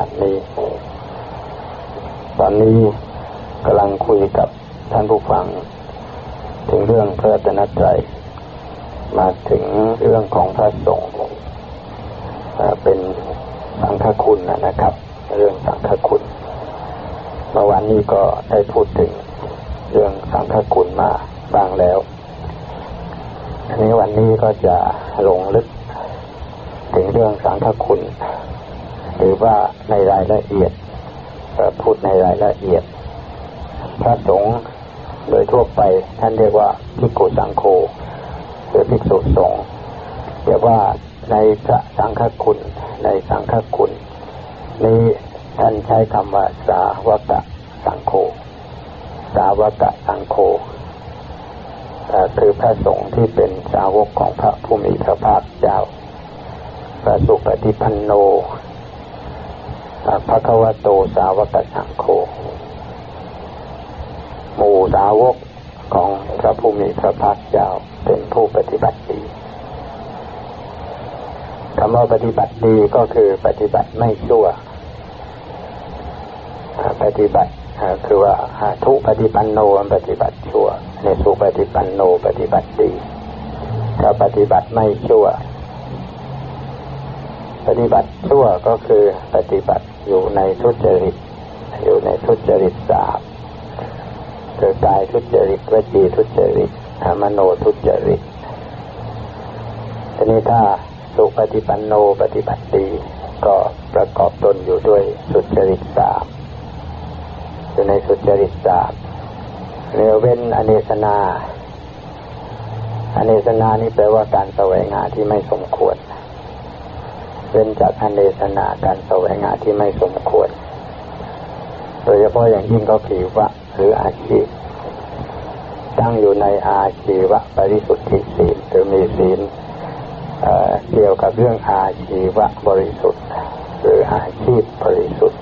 ายการนี้ตอนนี้กำลังคุยกับท่านผู้ฟัง ถึงเรื่องพระตนตรัยมาถึงเรื่องของพระสงฆ์เป็นสังฆคุณนะครับ เรื่องสังฆคุณเมื่อวานนี้ก็ได้พูดถึงเรื่องสังฆคุณมาบ้างแล้วอันนี้วันนี้ก็จะลงลึกถึงเรื่องสังฆคุณ หรือว่าในรายละเอียดพูดในรายละเอียด พระสงฆ์โดยทั่วไปท่านเรียกว่าพิกุสังโฆหรือภิกษุสงฆ์เรียกว่าในพระสังฆคุณ ในสังฆคุณนี้ท่านใช้คำว่าสาวกะสังโฆสาวกะสังโฆคือพระสงฆ์ที่เป็นสาวกของพระผู้มีพระภาคเจ้าพระสุปฏิปันโน พระควโตสาวกสังโฆหมู่สาวกของพระผู้มีพระภาคเจ้าเป็นผู้ปฏิบัติดีคำว่าปฏิบัติดีก็คือปฏิบัติไม่ชั่ว ปฏิบัติคือว่าทุปฏิปันโนปฏิบัติชั่วในสุปฏิปันโนปฏิบัติดีถ้าปฏิบัติไม่ชั่ว ปฏิบัติชั่วก็คือปฏิบัติ อยู่ในทุจริต อยู่ในทุจริตสามคือกายทุจริตวจีทุจริตมโนทุจริตทีนี้ถ้าสุปฏิปันโนปฏิบัติดีก็ประกอบตนอยู่ด้วยสุจริตสามอยู่ในสุจริตสามเรียเว้นอเนสนาอเนสนานี่แปลว่าการแสวงหาที่ไม่สมควร เว้นจากอเนสนาการแสวงหาที่ไม่สมควร โดยเฉพาะอย่างยิ่งก็ผิวะหรืออาชีพ ตั้งอยู่ในอาชีวะปริสุทธิศีลหรือมีศีลเกี่ยวกับเรื่องอาชีวะบริสุทธิ์ หรืออาชีพบริสุทธิ์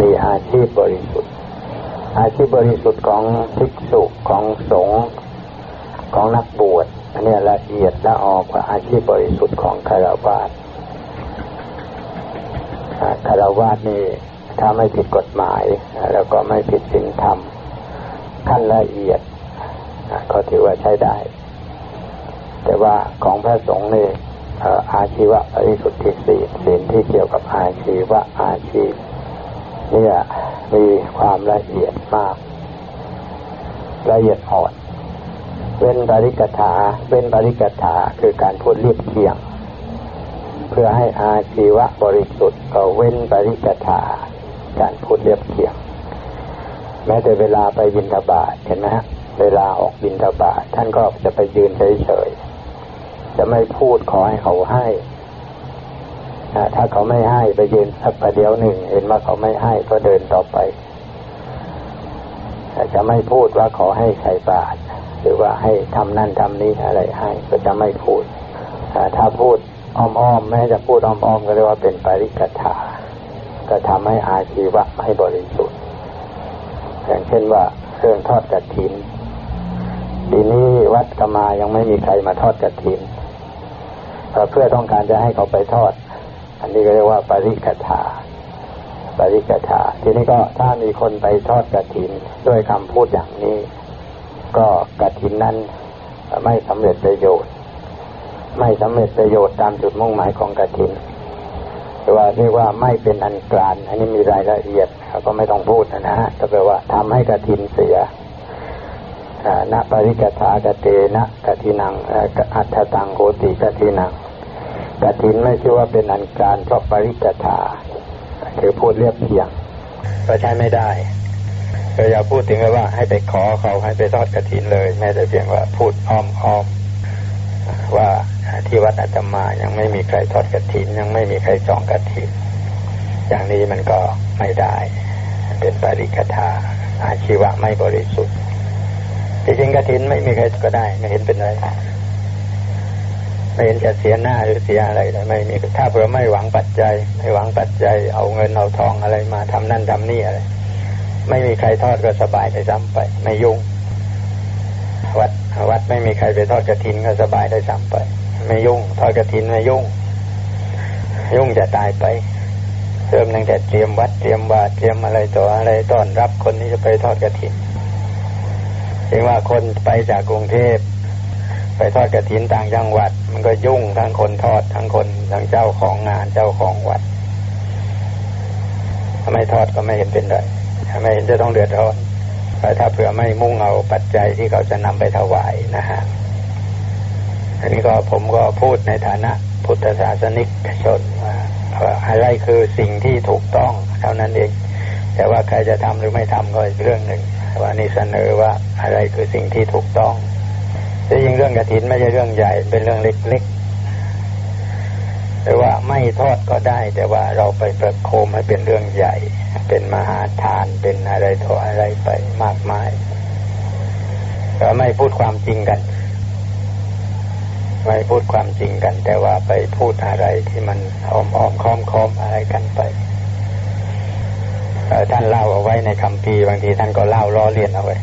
มีอาชีพบริสุทธิ์ อาชีพบริสุทธิ์ของภิกษุของสงฆ์ของนักบวชอันนี้ละเอียดละออกกว่าอาชีพบริสุทธิ์ของคารวาส คารวาสนี่ถ้าไม่ผิดกฎหมาย แล้วก็ไม่ผิดศีลธรรมขั้นละเอียดก็ถือว่าใช้ได้ แต่ว่าของพระสงฆ์นี่อาชีวะปริสุทธิศีลศีลที่เกี่ยวกับอาชีวะอาชีพเนี่ยมีความละเอียดมาก ละเอียดอ่อนเป็นบริกถาเป็นบริกถาคือการพูดเรียบเคียง เพื่อให้อาชีวะบริสุทธิ์ก็เว้นบริกถาการพูดเรียบเคียงแม้แต่เวลาไปบินทบาทเห็นไหมฮะเวลาออกบินทบาทท่านก็จะไปยืนเฉยๆจะไม่พูดขอให้เขาให้ถ้าเขาไม่ให้ไปยืนสักประเดี๋ยวหนึ่ง เห็นว่าเขาไม่ให้ก็เดินต่อไปแต่จะไม่พูดว่าขอให้ใส่บาตรหรือว่าให้ทำนั่นทำนี้อะไรให้ ก็จะไม่พูดถ้าพูด อ้อมๆแม้จะพูดอ้อมๆก็เรียกว่าเป็นปริกถาก็ทำให้อาชีวะให้บริสุทธิ์ อย่างเช่นว่าเครื่องทอดกระถินทีนี้วัดกมายังไม่มีใครมาทอดกระถินเพื่อต้องการจะให้เขาไปทอด อันนี้ก็เรียกว่าปริกถาปริกถาทีนี้ก็ถ้ามีคนไปทอดกระถินด้วยคำพูดอย่างนี้ ก็กระถินนั้นไม่สำเร็จประโยชน์ ไม่สำเร็จประโยชน์ตามจุดมุ่งหมายของกระถินหรือว่าเรียกว่าไม่เป็นอันกลานอันนี้มีรายละเอียดก็ไม่ต้องพูดนะฮะก็แปลว่าทำให้กระถินเสียณปริกถากเตนะกตินังอัตตังโกติกตินังกตินไม่ใช่ว่าเป็นอันการเพราะปริกถาคือพูดเรียบเพียง ก็ใช้ไม่ได้ก็อย่าพูดถึงว่าให้ไปขอเขาให้ไปทอดกะถินเลยแม้แต่เพียงว่าพูดอ้อมอ้อมว่า ที่วัดอาตมายังไม่มีใครทอดกระถิน ยังไม่มีใครจองกระถิน อย่างนี้มันก็ไม่ได้ เป็นปริกถาอาชีวะไม่บริสุทธิ์จริงกระถินไม่มีใครก็ได้ ไม่เห็นเป็นไรไม่เห็นจะเสียหน้าหรือเสียอะไรเลยไม่มีถ้าเผื่อไม่หวังปัจจัย ไม่หวังปัจจัย เอาเงินเอาทองอะไรมาทำนั่นทำนี่อะไร ไม่มีใครทอดก็สบายได้ซ้ำไป ไม่ยุ่งวัดวัดไม่มีใครไปทอดกระถินก็สบายได้ซ้ำไป ไม่ยุ่งทอดกระถินไม่ยุ่ง ยุ่งจะตายไปเริ่มตั้งแต่เตรียมวัดเตรียมบาตรเตรียมอะไรต่ออะไรต้อนรับคนที่จะไปทอดกระถินเห็นว่าคนไปจากกรุงเทพไปทอดกระถินต่างจังหวัด มันก็ยุ่งทั้งคนทอดทั้งคนทั้งเจ้าของงานเจ้าของวัดทำไมทอดก็ไม่เห็นเป็นไรทำไม่เห็นจะต้องเดือดร้อนแต่ถ้าเผื่อไม่มุ่งเอาปัจจัยที่เขาจะนำไปถวายนะฮะ อันนี้ก็ผมก็พูดในฐานะ พุทธศาสนิกชนว่าอะไรคือสิ่งที่ถูกต้องเท่านั้นเอง แต่ว่าใครจะทำหรือไม่ทำก็อีกเรื่องหนึ่งว่านี่เสนอว่าอะไรคือสิ่งที่ถูกต้องแต่ยิ่งเรื่องกระถินไม่ใช่เรื่องใหญ่เป็นเรื่องเล็กๆแต่ว่าไม่ทอดก็ได้ แต่ว่าเราไปประโคมให้เป็นเรื่องใหญ่ เป็นมหาทานเป็นอะไรต่ออะไรไปมากมายก็ไม่พูดความจริงกัน ไม่พูดความจริงกัน แต่ว่าไปพูดอะไรที่มันอ้อมอ้อมค้อมค้อมอะไรกันไปท่านเล่าเอาไว้ในคำพีบางทีท่านก็เล่าล้อเลียนเอาไว้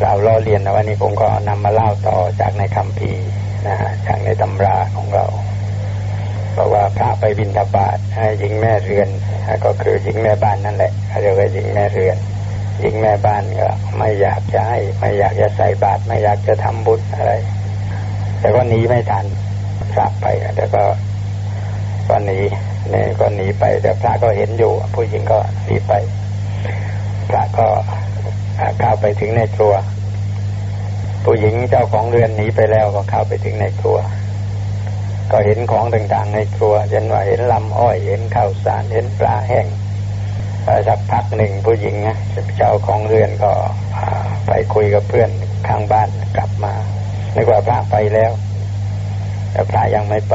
เล่าล้อเลียนเอาไว้นี่ผมก็นำมาเล่าต่อจากในคำพีนะฮะจากในตำราของเราบอกว่าพระไปบินทบาทหญิงแม่เรือนก็คือหญิงแม่บ้านนั่นแหละเรียกว่าหญิงแม่เรือนหญิงแม่บ้านก็ไม่อยากจะให้ไม่อยากจะใส่บาตรไม่อยากจะทำบุญอะไร แต่ก็หนีไม่ทันพระไปแต่ก็ก็หนีเนี่ยก็หนีไป แต่พระก็เห็นอยู่ ผู้หญิงก็หนีไป พระก็เข้าไปถึงในครัว ผู้หญิงเจ้าของเรือนหนีไปแล้วก็เข้าไปถึงในครัว ก็เห็นของต่างๆในครัวเช่นว่าเห็นลำอ้อย เห็นข้าวสาร เห็นปลาแห้งสักพักหนึ่งผู้หญิงเจ้าของเรือนก็ไปคุยกับเพื่อนข้างบ้านกลับมา นึกว่าพระไปแล้ว แต่พระยังไม่ไป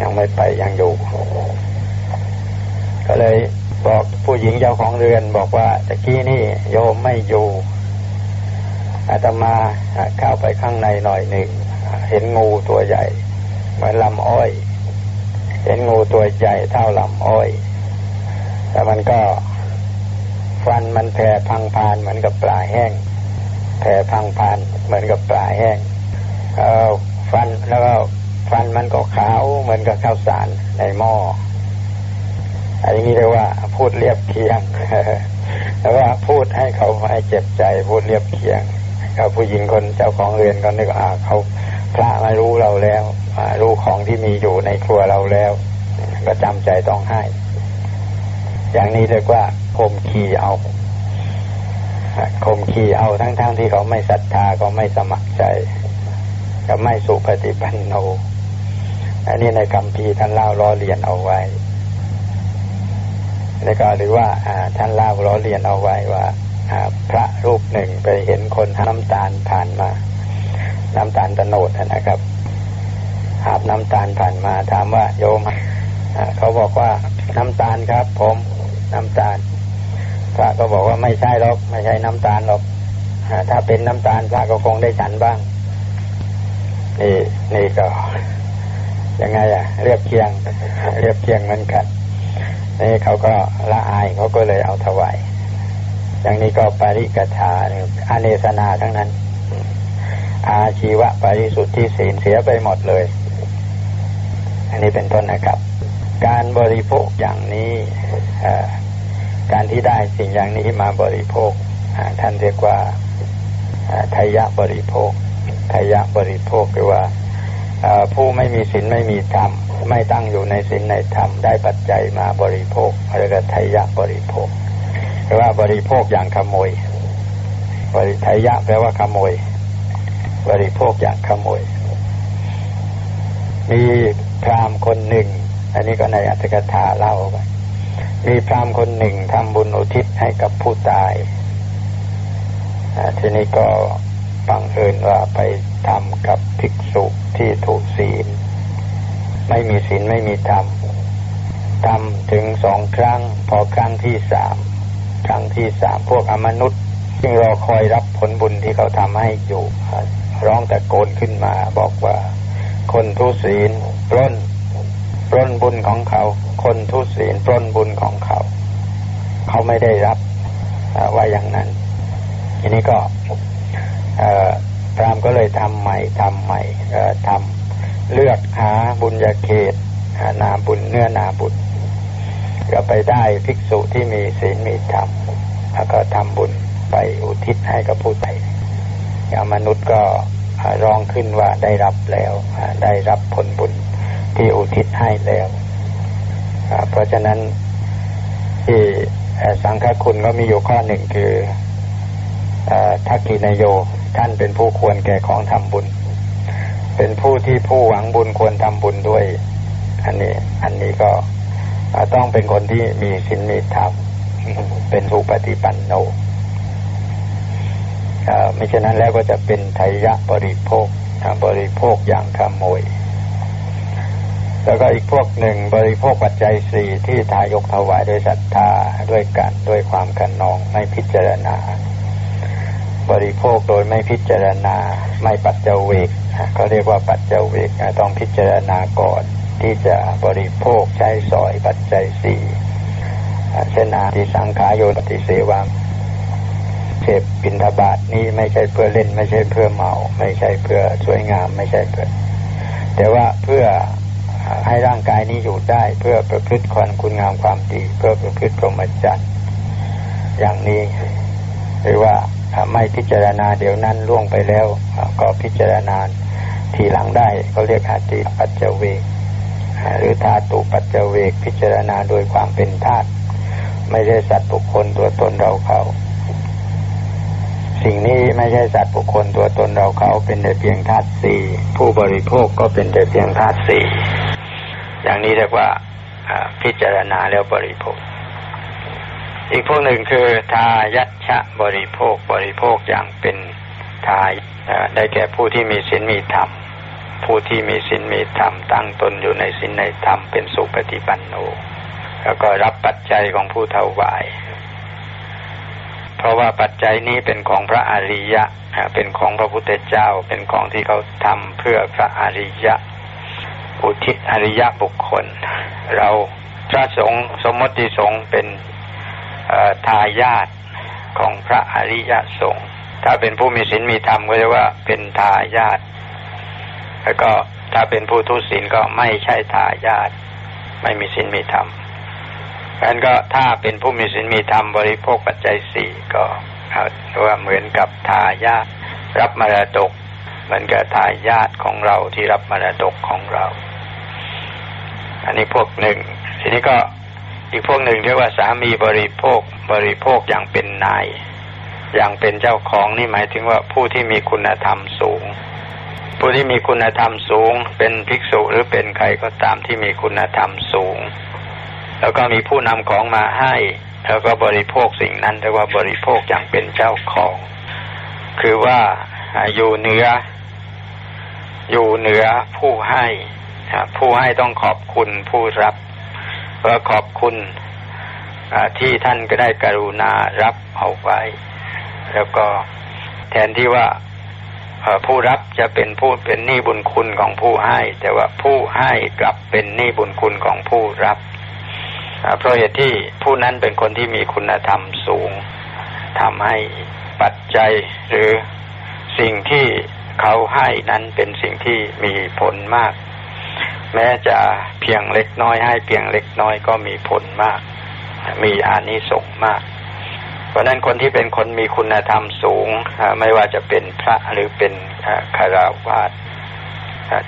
ยังไม่ไปยังอยู่ ก็เลยบอกผู้หญิงเจ้าของเรือนบอกว่าตะกี้นี่โยมไม่อยู่อาตมาเข้าไปข้างในหน่อยหนึ่งเห็นงูตัวใหญ่เหมือนลำอ้อย เห็นงูตัวใหญ่เท่าลำอ้อย แต่มันก็ฟันมันแผ่พังพานเหมือนกับปลาแห้ง แผ่พังพันเหมือนกับปลาแห้งฟันแล้วก็ฟันมันก็ขาวเหมือนกับข้าวสารในหม้ออันนี้เรียกว่าพูดเรียบเคียงแล้วว่าพูดให้เขาให้เจ็บใจพูดเรียบเคียงกับผู้หญิงคนเจ้าของเรือนก็นึกว่าเขาพระมารู้เราแล้วรู้ของที่มีอยู่ในครัวเราแล้ว ก็จำใจต้องให้ อย่างนี้เรียกว่าคมขีเอา ข่มขี่เอาทั้งๆทที่เขาไม่ศรัทธาก็ไม่สมัครใจก็ไม่สุปฏิปันโน อันนี้ในคำพีท่านเล่าล้อเลียนเอาไว้ แล้วก็หรือว่าท่านเล่าล้อเลียนเอาไว้ว่าพระรูปหนึ่งไปเห็นคนน้ำตาลผ่านมา น้ำตาลตโนดนะครับหาบน้ำตาลผ่านมาถามว่าโยมเขาบอกว่าน้ำตาลครับ ผมน้ำตาล พระก็บอกว่าไม่ใช่หรอก ไม่ใช่น้ำตาลหรอกถ้าเป็นน้ำตาลพระก็คงได้ฉันบ้าง นี่นี่ก็ยังไงอะเรียบเคียง เรียบเคียงเหมือนกันนี่เขาก็ละอายเขาก็เลยเอาถวายอย่างนี้ก็ปริกถาอาเนสนาทั้งนั้น อาชีวะปริสุทธิศีลเสียไปหมดเลย อันนี้เป็นต้นนะครับ การบริโภคอย่างนี้ การที่ได้สิ่งอย่างนี้มาบริโภคท่านเรียกว่าทายะบริโภคทายะบริโภคคือว่าผู้ไม่มีศีลไม่มีธรรมไม่ตั้งอยู่ในศีลในธรรมได้ปัจจัยมาบริโภคเรียกว่าทายะบริโภคหรือว่าบริโภคอย่างขโมย บริทายะแปลว่าขโมย บริโภคอย่างขโมย มีพรามคนหนึ่ง อันนี้ก็ในอัตถกถาเล่าไป มีพรามคนหนึ่งทำบุญอุทิศให้กับผู้ตาย ทีนี้ก็บังเอิญว่าไปทำกับภิกษุที่ถูกศีล ไม่มีศีลไม่มีธรรมทำถึงสองครั้ง พอครั้งที่สามครั้งที่สามพวกอมนุษย์ซึ่งรอคอยรับผลบุญที่เขาทำให้อยู่ ร้องตะโกนขึ้นมาบอกว่า คนทุศีลปล้น ปล้นบุญของเขา คนทุศีลปล้นบุญของเขา เขาไม่ได้รับว่าอย่างนั้น ทีนี้ก็พรามก็เลยทำใหม่ทำใหม่ทำเลือกหาบุญญาเขตหานาบุญเนื้อนาบุญก็ไปได้ภิกษุที่มีศีลมีธรรมแล้วก็ทำบุญไปอุทิศให้กับผู้ใดอย่างมนุษย์ก็ร้องขึ้นว่าได้รับแล้วได้รับผลบุญ ที่อุทิศให้แล้วเพราะฉะนั้นที่สังฆคุณก็มีอยู่ข้อหนึ่งคือทักกินโยท่านเป็นผู้ควรแก่ของทำบุญ เป็นผู้ที่ผู้หวังบุญควรทำบุญด้วย อันนี้ อันนี้ก็ต้องเป็นคนที่มีศีลมีธรรมเป็นผู้ปฏิปันโนไม่เช่นนั้นแล้วก็จะเป็นไทยะบริโภคบริโภคอย่างขโมย แล้วก็อีกพวกหนึ่งบริโภคปัจจัยสี่ที่ทายกถวายด้วยศรัทธาด้วยกันด้วยความกันนองไม่พิจารณา บริโภคโดยไม่พิจารณาไม่ปัจเจเวกเขาเรียกว่าปัจเจเวกต้องพิจารณาก่อนที่จะบริโภคใช้สอยปัจจัยสี่เช่นอาทิสังขายโยติเสวังเสพบินทบาทนี้ไม่ใช่เพื่อเล่น ไม่ใช่เพื่อเมา ไม่ใช่เพื่อสวยงาม ไม่ใช่เพื่อ แต่ว่าเพื่อ ให้ร่างกายนี้อยู่ได้ เพื่อประพฤติความคุณงามความดี เพื่อประพฤติพรหมจรรย์อย่างนี้ หรือว่าไม่พิจารณาเดี๋ยวนั้นล่วงไปแล้ว ก็พิจารณาทีหลังได้ก็เรียกอาติปัจเจเวกหรือธาตุปัจเจเวกพิจารณาโดยความเป็นธาตุไม่ใช่สัตว์บุคคลตัวตนเราเขา สิ่งนี้ไม่ใช่สัตว์บุคคลตัวตนเราเขาเป็นแต่เพียงธาตุสี่ผู้บริโภคก็เป็นแต่เพียงธาตุสี่ อย่างนี้เรียกว่าพิจารณาแล้วบริโภค อีกพวกหนึ่งคือทายัชะบริโภคบริโภคอย่างเป็นทายได้แก่ผู้ที่มีศีลมีธรรม ผู้ที่มีศีลมีธรรมตั้งตนอยู่ในศีลในธรรมเป็นสุปฏิปันโนแล้วก็รับปัจจัยของผู้เท่าวาย เพราะว่าปัจจัยนี้เป็นของพระอริยะ เป็นของพระพุทธเจ้า เป็นของที่เขาทำเพื่อพระอริยะ อุทิศอริยบุคคล เราพระสงฆ์สมมติสงฆ์เป็นทายาทของพระอริยสงฆ์ถ้าเป็นผู้มีศีลมีธรรมก็จะว่าเป็นทายาทแล้วก็ถ้าเป็นผู้ทุศีลก็ไม่ใช่ทายาทไม่มีศีลมีธรรมนั้นก็ถ้าเป็นผู้มีศีลมีธรรมบริโภคปัจจัยสี่ก็ว่าเหมือนกับทายาทรับมรดกเหมือนกับทายาทของเราที่รับมรดกของเรา อันนี้พวกหนึ่ง ทีนี้ก็อีกพวกหนึ่งเรียกว่าสามีบริโภคบริโภคอย่างเป็นนาย อย่างเป็นเจ้าของนี่หมายถึงว่าผู้ที่มีคุณธรรมสูง ผู้ที่มีคุณธรรมสูง เป็นภิกษุหรือเป็นใครก็ตามที่มีคุณธรรมสูง แล้วก็มีผู้นำของมาให้ แล้วก็บริโภคสิ่งนั้นเรียกว่าบริโภคอย่างเป็นเจ้าของ คือว่าอยู่เหนืออยู่เหนือผู้ให้ ผู้ให้ต้องขอบคุณผู้รับเพื่อขอบคุณที่ท่านก็ได้กรุณารับเอาไว้ แล้วก็แทนที่ว่าผู้รับจะเป็นผู้เป็นหนี้บุญคุณของผู้ให้ แต่ว่าผู้ให้กลับเป็นหนี้บุญคุณของผู้รับเพราะเหตุที่ผู้นั้นเป็นคนที่มีคุณธรรมสูงทำให้ปัจจัยหรือสิ่งที่เขาให้นั้นเป็นสิ่งที่มีผลมาก แม้จะเพียงเล็กน้อยให้เพียงเล็กน้อยก็มีผลมาก มีอานิสงส์มาก เพราะนั้นคนที่เป็นคนมีคุณธรรมสูง ไม่ว่าจะเป็นพระหรือเป็นคาราวาส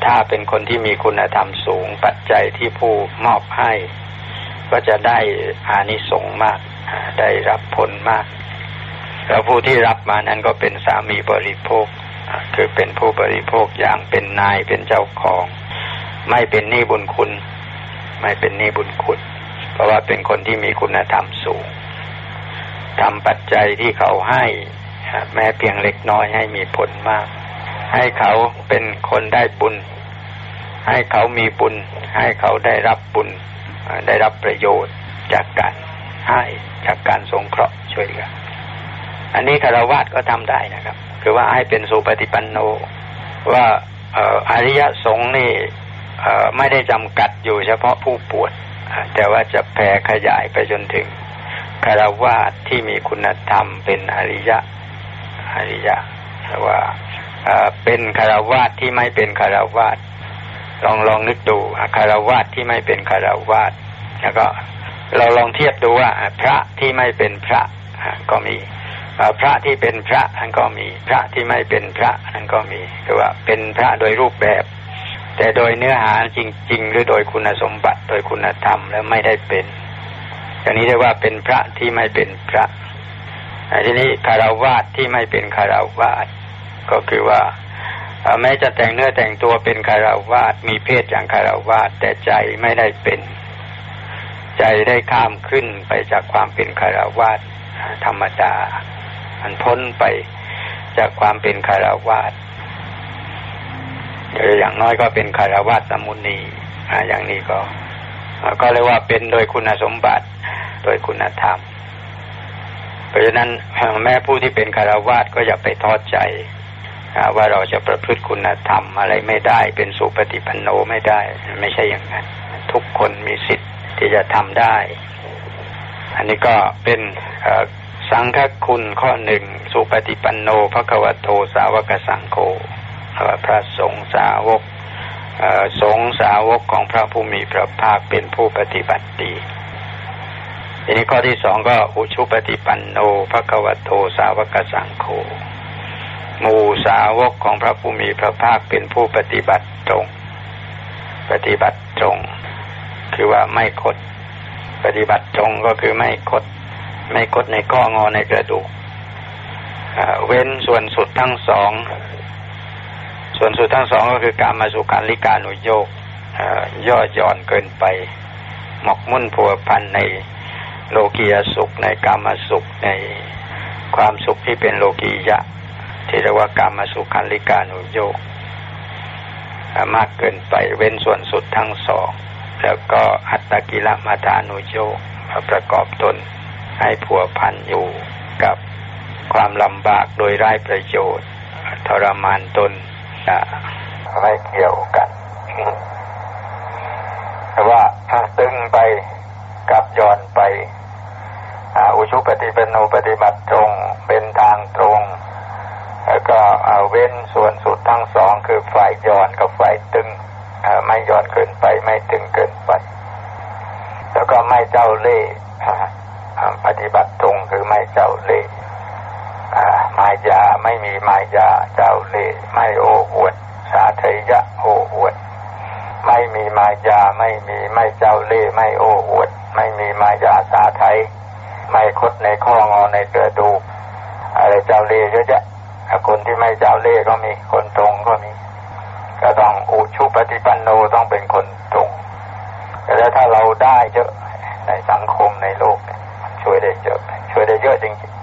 ถ้าเป็นคนที่มีคุณธรรมสูง ปัจจัยที่ผู้มอบให้ ก็จะได้อานิสงส์มาก ได้รับผลมาก แล้วผู้ที่รับมานั้นก็เป็นสามีบริโภค คือเป็นผู้บริโภคอย่างเป็นนายเป็นเจ้าของ ไม่เป็นหนี้บุญคุณ ไม่เป็นหนี้บุญคุณ เพราะว่าเป็นคนที่มีคุณธรรมสูงทำปัจจัยที่เขาให้แม้เพียงเล็กน้อยให้มีผลมาก ให้เขาเป็นคนได้บุญ ให้เขามีบุญ ให้เขาได้รับบุญ ได้รับประโยชน์จากการให้จากการสงเคราะห์ช่วยเหลืออันนี้คารวะก็ทำได้นะครับ คือว่าให้เป็นสุปฏิปันโน ว่าอริยสงฆ์นี่ ไม่ได้จำกัดอยู่เฉพาะผู้ป่วดแต่ว่าจะแผ่ขยายไปจนถึงคารวะที่มีคุณธรรมเป็นอริยะอริยะแต่ว่าเป็นคารวะที่ไม่เป็นคารวะลองลองนึกดูคารวะที่ไม่เป็นคารวะแล้วก็เราลองเทียบดูว่าพระที่ไม่เป็นพระก็มีพระที่เป็นพระนันก็มีพระที่ไม่เป็นพระนันก็มีคือว่าเป็นพระโดยรูปแบบ แต่โดยเนื้อหาจริง ๆ หรือโดยคุณสมบัติ โดยคุณธรรมแล้วไม่ได้เป็นอย่างนี้เรียกว่าเป็นพระที่ไม่เป็นพระทีนี้คาราวาสที่ไม่เป็นคาราวาสก็คือว่าแม้จะแต่งเนื้อแต่งตัวเป็นคาราวาสมีเพศอย่างคาราวาสแต่ใจไม่ได้เป็น ใจได้ข้ามขึ้นไปจากความเป็นคาราวาสธรรมดามันพ้นไปจากความเป็นคาราวาส อย่างน้อยก็เป็นคารวาสมุนีอย่างนี้ก็ ก็เรียกว่าเป็นโดยคุณสมบัติ โดยคุณธรรม เพราะฉะนั้นแม้ผู้ที่เป็นคารวาสก็อย่าไปทอดใจว่าเราจะประพฤติคุณธรรมอะไรไม่ได้ เป็นสุปฏิปันโนไม่ได้ ไม่ใช่อย่างนั้น ทุกคนมีสิทธิ์ที่จะทำได้ อันนี้ก็เป็นสังฆคุณข้อหนึ่งสุปฏิปันโนพระกวโตสาวกสังโฆ พระสงฆ์สาวกสงฆ์สาวกของพระผู้มีพระภาคเป็นผู้ปฏิบัติดีทีนี้ข้อที่สองก็อุชุปฏิปันโนพระกวโตสาวกสังโฆหมู่สาวกของพระผู้มีพระภาคเป็นผู้ปฏิบัติตรง ปฏิบัติตรง คือว่าไม่คด ปฏิบัติตรงก็คือไม่คด ไม่คดในข้องอในกระดูกเว้นส่วนสุดทั้งสอง ส่วนสุดทั้งสองก็คือการมาสู่การลิการุโยกย่อหย่อนเกินไป หมกมุ่นผัวพันในโลกียสุขในกามาสุขในความสุขที่เป็นโลกียะ ที่เรียกว่ากามาสุขคันลิกานุโยกมากเกินไปเว้นส่วนสุดทั้งสองแล้วก็อัตตกิลมาทานุโยกประกอบตนให้ผัวพันอยู่กับความลำบากโดยไร้ประโยชน์ทรมานตน ไม่เกี่ยวกันแต่ว่าตึงไปกับย้อนไปอุชุปฏิเป็นโนปฏิบัติตรงเป็นทางตรง แล้วก็เว้นส่วนสุดทั้งสองคือฝ่ายย้อนกับฝ่ายตึงไม่ย้อนเกินไปไม่ตึงเกินไป แล้วก็ไม่เจ้าเล่ห์ปฏิบัติตรงคือไม่เจ้าเล่ห์มายาไม่มีมายาเจ้าเล่ห์ไม่โอ้อวดสาธยะโอ้อวดไม่มีมายาไม่มีไม่เจ้าเล่ไม่โอ้อวด ไม่มีมายาสาไทย ไม่คดในข้องอในเกระดูอะไรเจ้าเล่เยอะแยะคนที่ไม่เจ้าเล่ก็มีคนตรงก็มี ก็ต้องอุชุปฏิปันโนต้องเป็นคนตรงแต่ถ้าเราได้เยอะในสังคมในโลก ช่วยได้เยอะ ช่วยได้เยอะจริง